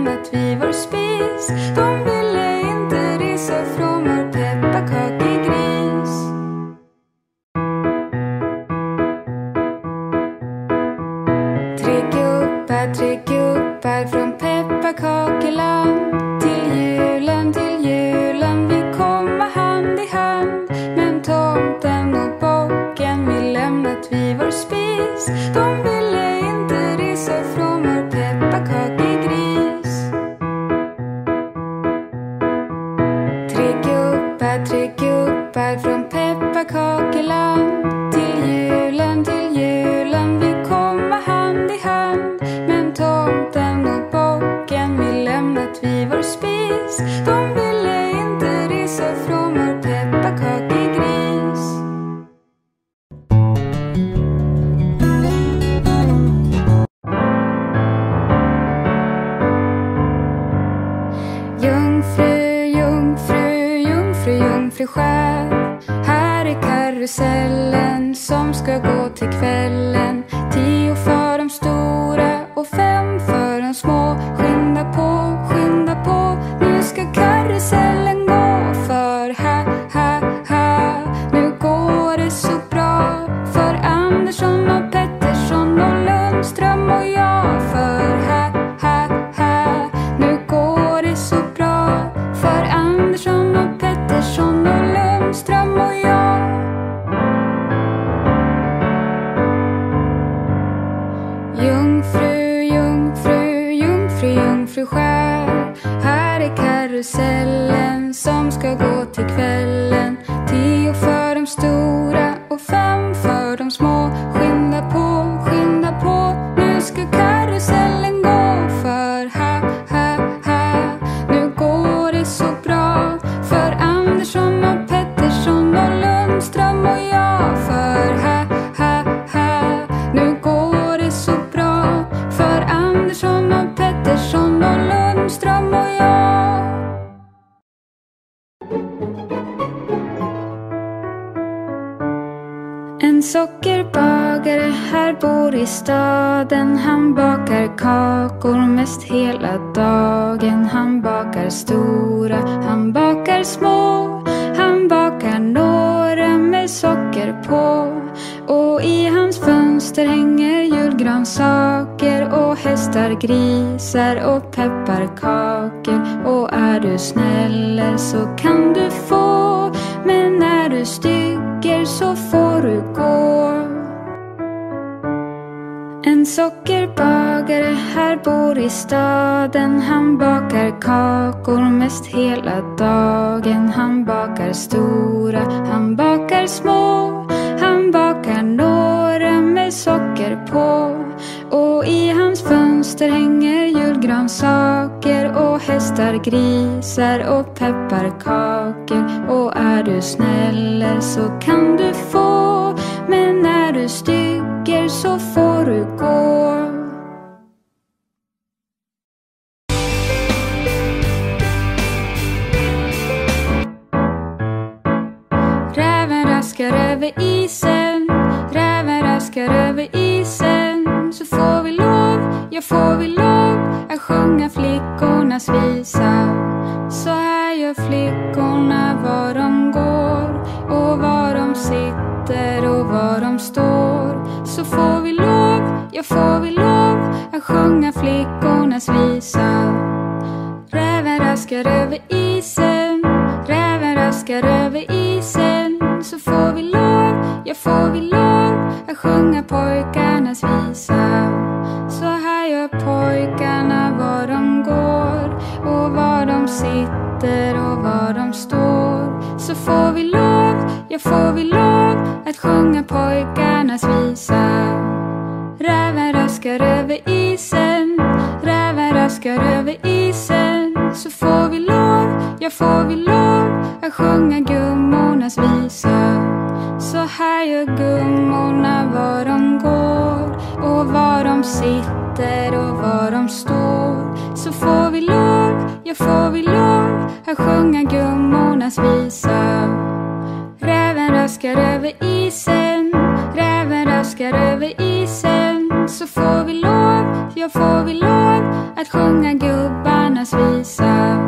vill lämnat vid vår spis. Staden. Han bakar kakor mest hela dagen. Han bakar stora, han bakar små. Han bakar några med socker på. Och i hans fönster hänger julgransaker och hästar, grisar och pepparkakor. Och är du snäller så kan du få. Men är du stygger så får du gå. En sockerbagare här bor i staden. Han bakar kakor mest hela dagen. Han bakar stora, han bakar små. Han bakar några med socker på. Och i hans fönster hänger julgransaker och hästar, grisar och pepparkakor. Och är du snäller så kan du få. Men är du stygger så får du gå. Räven raskar över isen, räven raskar över isen. Så får vi lov, ja får vi lov att sjunga flickornas visa. Så här gör flickorna var de går och var de sitter och var de står. Så får vi lov, ja får vi lov att sjunga flickornas visa. Räven raskar över isen, räven raskar över isen. Så får vi lov, ja får vi lov att sjunga pojkarnas visa. Så här gör pojkarna var de går och var de sitter och var de står. Så får vi lov, ja får vi lov att sjunga pojkarnas visa. Räven raskar över isen, räven raskar över isen. Så får vi lov, ja får vi lov att sjunga gummornas visa. Så här gör gummorna var de går och var de sitter och var de står. Så får vi lov, ja får vi lov att sjunga gummornas visa. Räven raskar över isen, räven raskar över isen. Så får vi lov, ja får vi lov att sjunga gubbarnas visa.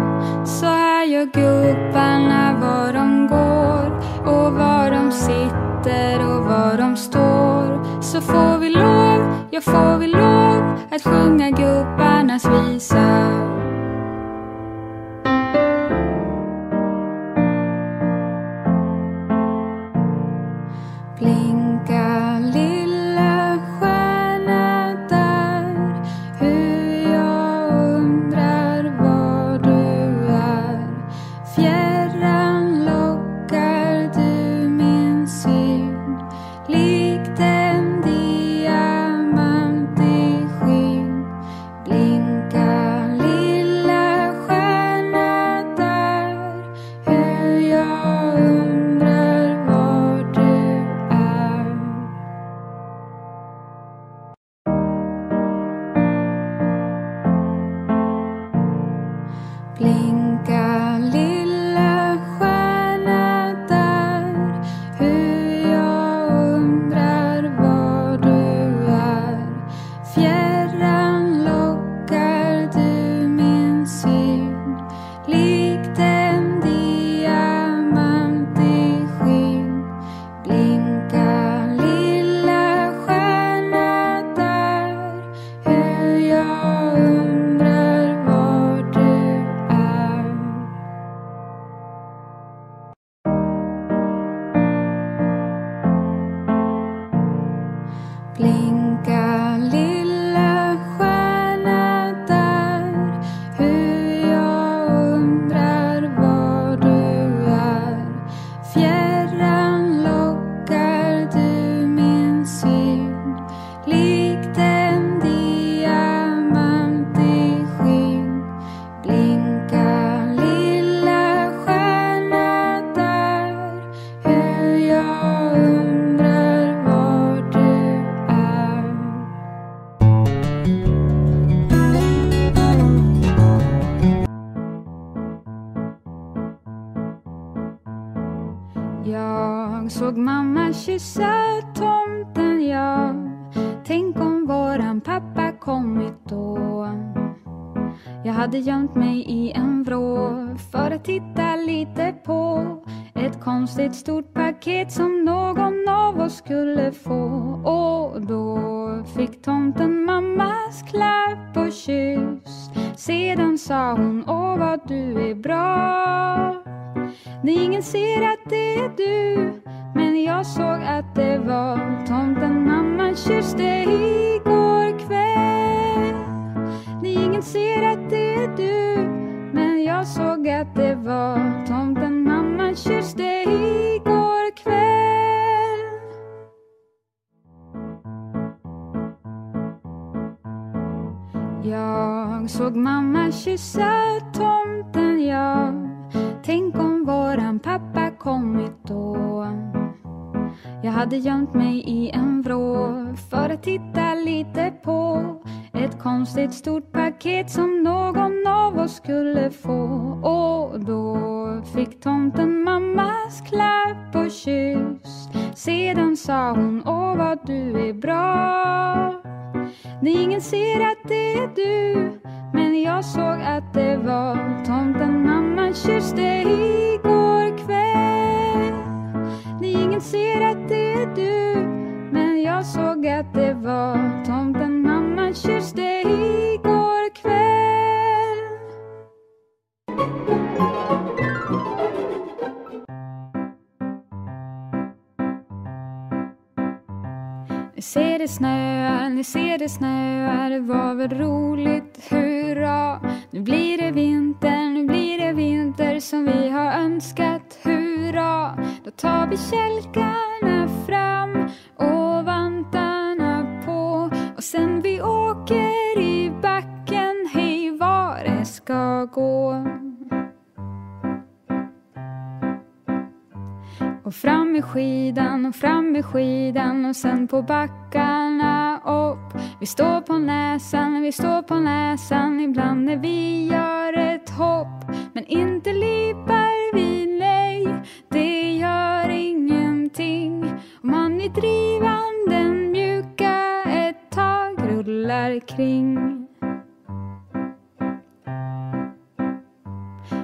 Så här gör gubbarna var de går och var de sitter och var de står. Så får vi lov, ja får vi lov att sjunga gubbarnas visa. Såg mamma kyssa tomten, ja. Tänk om våran pappa kommit då. Jag hade gömt mig i en vrå för att titta lite på ett konstigt stort paket som någon av oss skulle få. Och då fick tomten mammas klapp och kyss. Sedan sa hon, åh vad du är bra. När ingen ser att det är du Men jag såg att det var tomten mamma kysste igår ser att det är du Men jag såg att det var tomten mamma kysste igår kväll. Jag såg mamma kyssa tomten, ja. Tänk om våran pappa kommit då. Jag hade gömt mig i en vrå för att titta lite på ett konstigt stort paket som någon av oss skulle få. Och då fick tomten mammas klapp och kyss. Sedan sa hon, åh vad du är bra. Ingen ser att det är du Men jag såg att det var tomten mamma kysste igår kväll. Ingen ser att det är du Men jag såg att det var tomten mamma kysste igår kväll Ni ser det snöa, ni ser det snöa det var väl roligt, hurra. Nu blir det vinter, nu blir det vinter som vi har önskat, hurra. Då tar vi kälkarna fram och gå. Och fram med skidan och fram med skidan och sen på backarna upp. Vi står på näsan, vi står på näsan ibland när vi gör ett hopp. men inte lipar vi, nej. Det gör ingenting om man i drivande, mjuka ett tag rullar kring.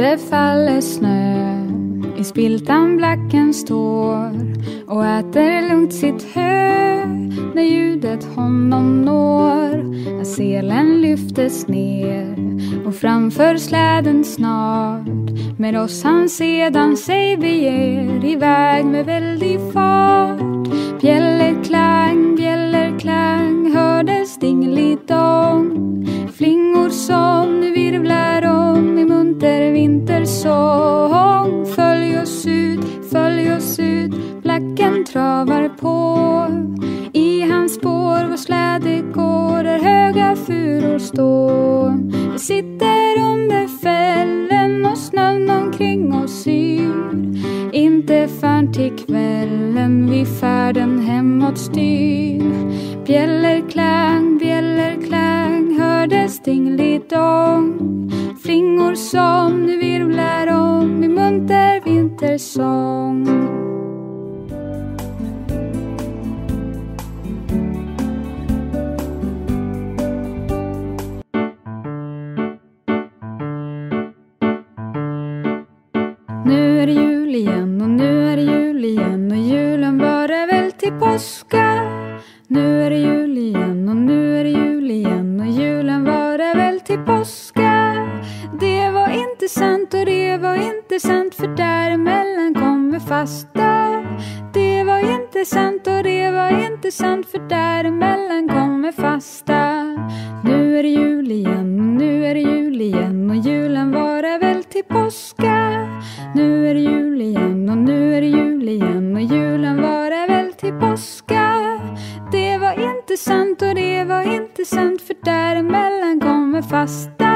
Ute faller snö, i spiltan blacken står och äter lugnt sitt hö när ljudet honom når. När selen lyftes ner och framför släden snart med oss han sedan sig beger iväg med väldig fart. Bjällerklang, bjällerklang hördes dingelidong. Flingor som nu virvlar vintersång. Följ oss ut, följ oss ut, blacken travar på. I hans spår vår släde går där höga furor står. Vi sitter under fällen och snön omkring oss yr. Inte förrän till kvällen vi färden hemåt styr. Bjällerklang, bjällerklang hördes dingelidong. Flingor som vintersång. Fast där Det var inte sant och det var inte sant för däremellan kommer fasta. Nu är det jul igen och nu är det jul igen och julen varar väl till påska. Nu är det jul igen och nu är det jul igen och julen varar väl till påska. Det var inte sant och det var inte sant för däremellan kommer fasta.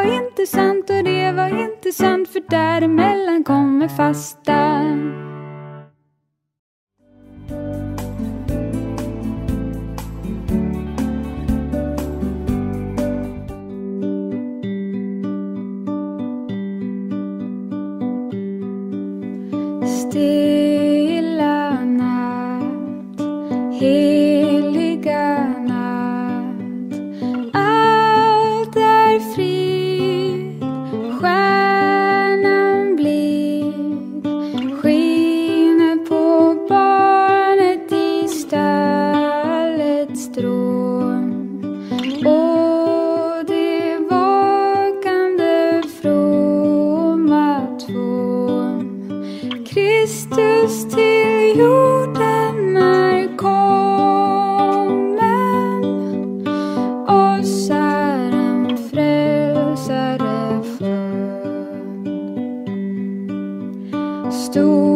Det var inte sant och det var inte sant för däremellan kommer fasta. Stilla natt, Stora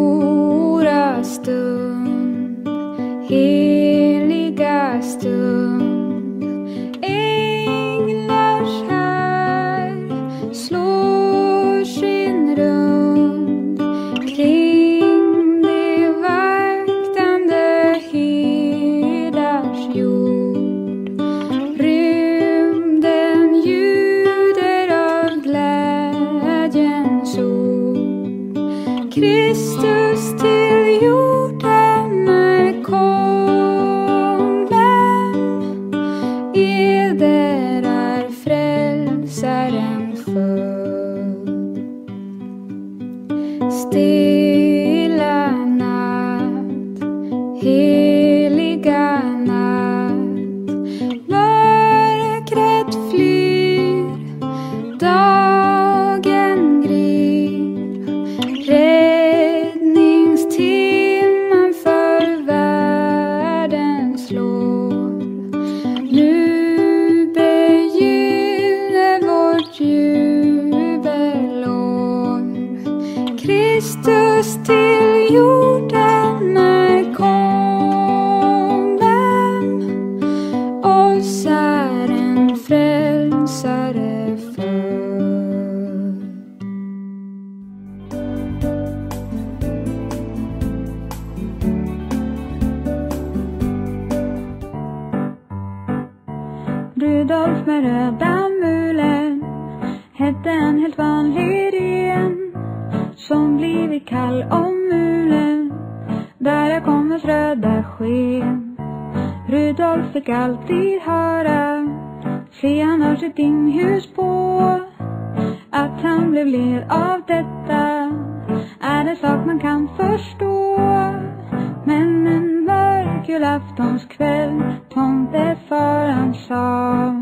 julaftonskväll tomtefar han sa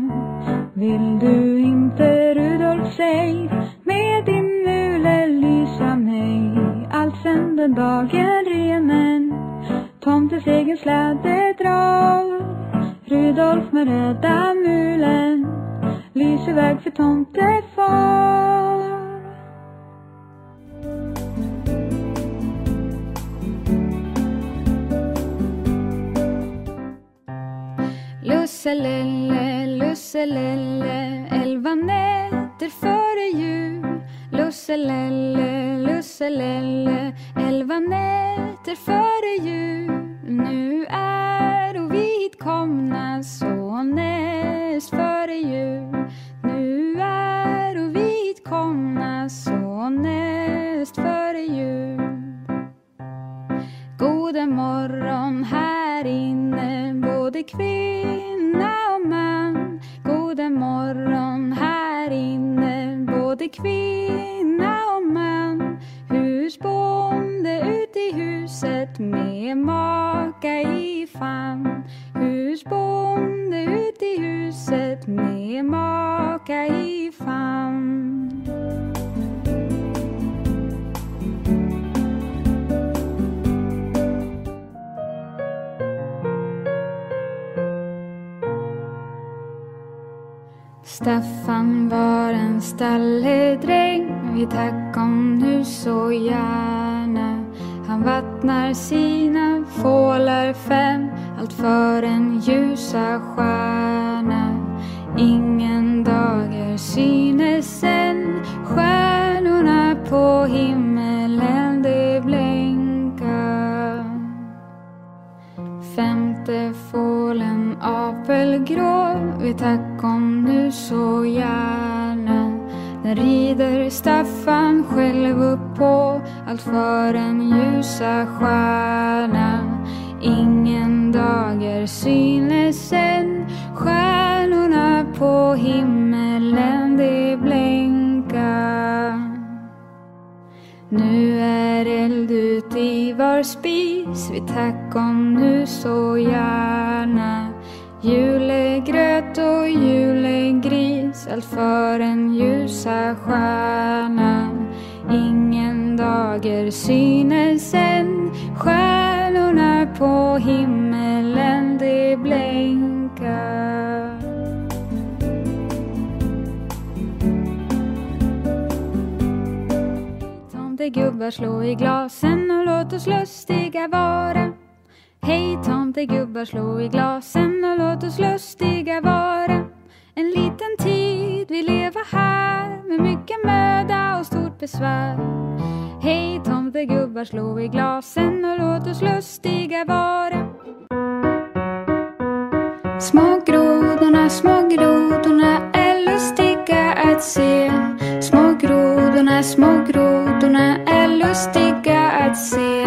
Vill du inte Rudolf säg med din mule lysa mig? Allt sen den dagen renen tomtens egen släde drar Rudolf med röda mulen lyser väg för tomtefar Lusselelle, lusselelle, elva nätter före jul. Lusselelle, lusselelle, elva nätter före jul. Staffan var en stalledräng vid tackom nu så gärna. Han vattnar sina fålar fem, allt för en ljusa stjärna. Ingen dager synes än, stjärnorna på himmelen Vi tack tackom nu så gärna. Den rider Staffan själv upp på allt för en ljusa stjärna. Ingen dager synes än, stjärnorna på himmelen de blänka. Nu är eld ut i var spis, vi tackom nu så gärna katt och julegris, allt för en ljusa stjärna. Ingen dager synes än, stjärnorna på himmelen de blänka. Tomtegubbar slå i glasen och låt oss lustiga vara. Hej tomtegubbar slå i glasen och låt oss lustiga vara. En liten tid vi leva här med mycket möda och stort besvär. Hej tomtegubbar slå i glasen och låt oss lustiga vara. Små grodorna, små grodorna är lustiga att se. Små grodorna, små grodorna är lustiga att se.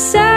sad.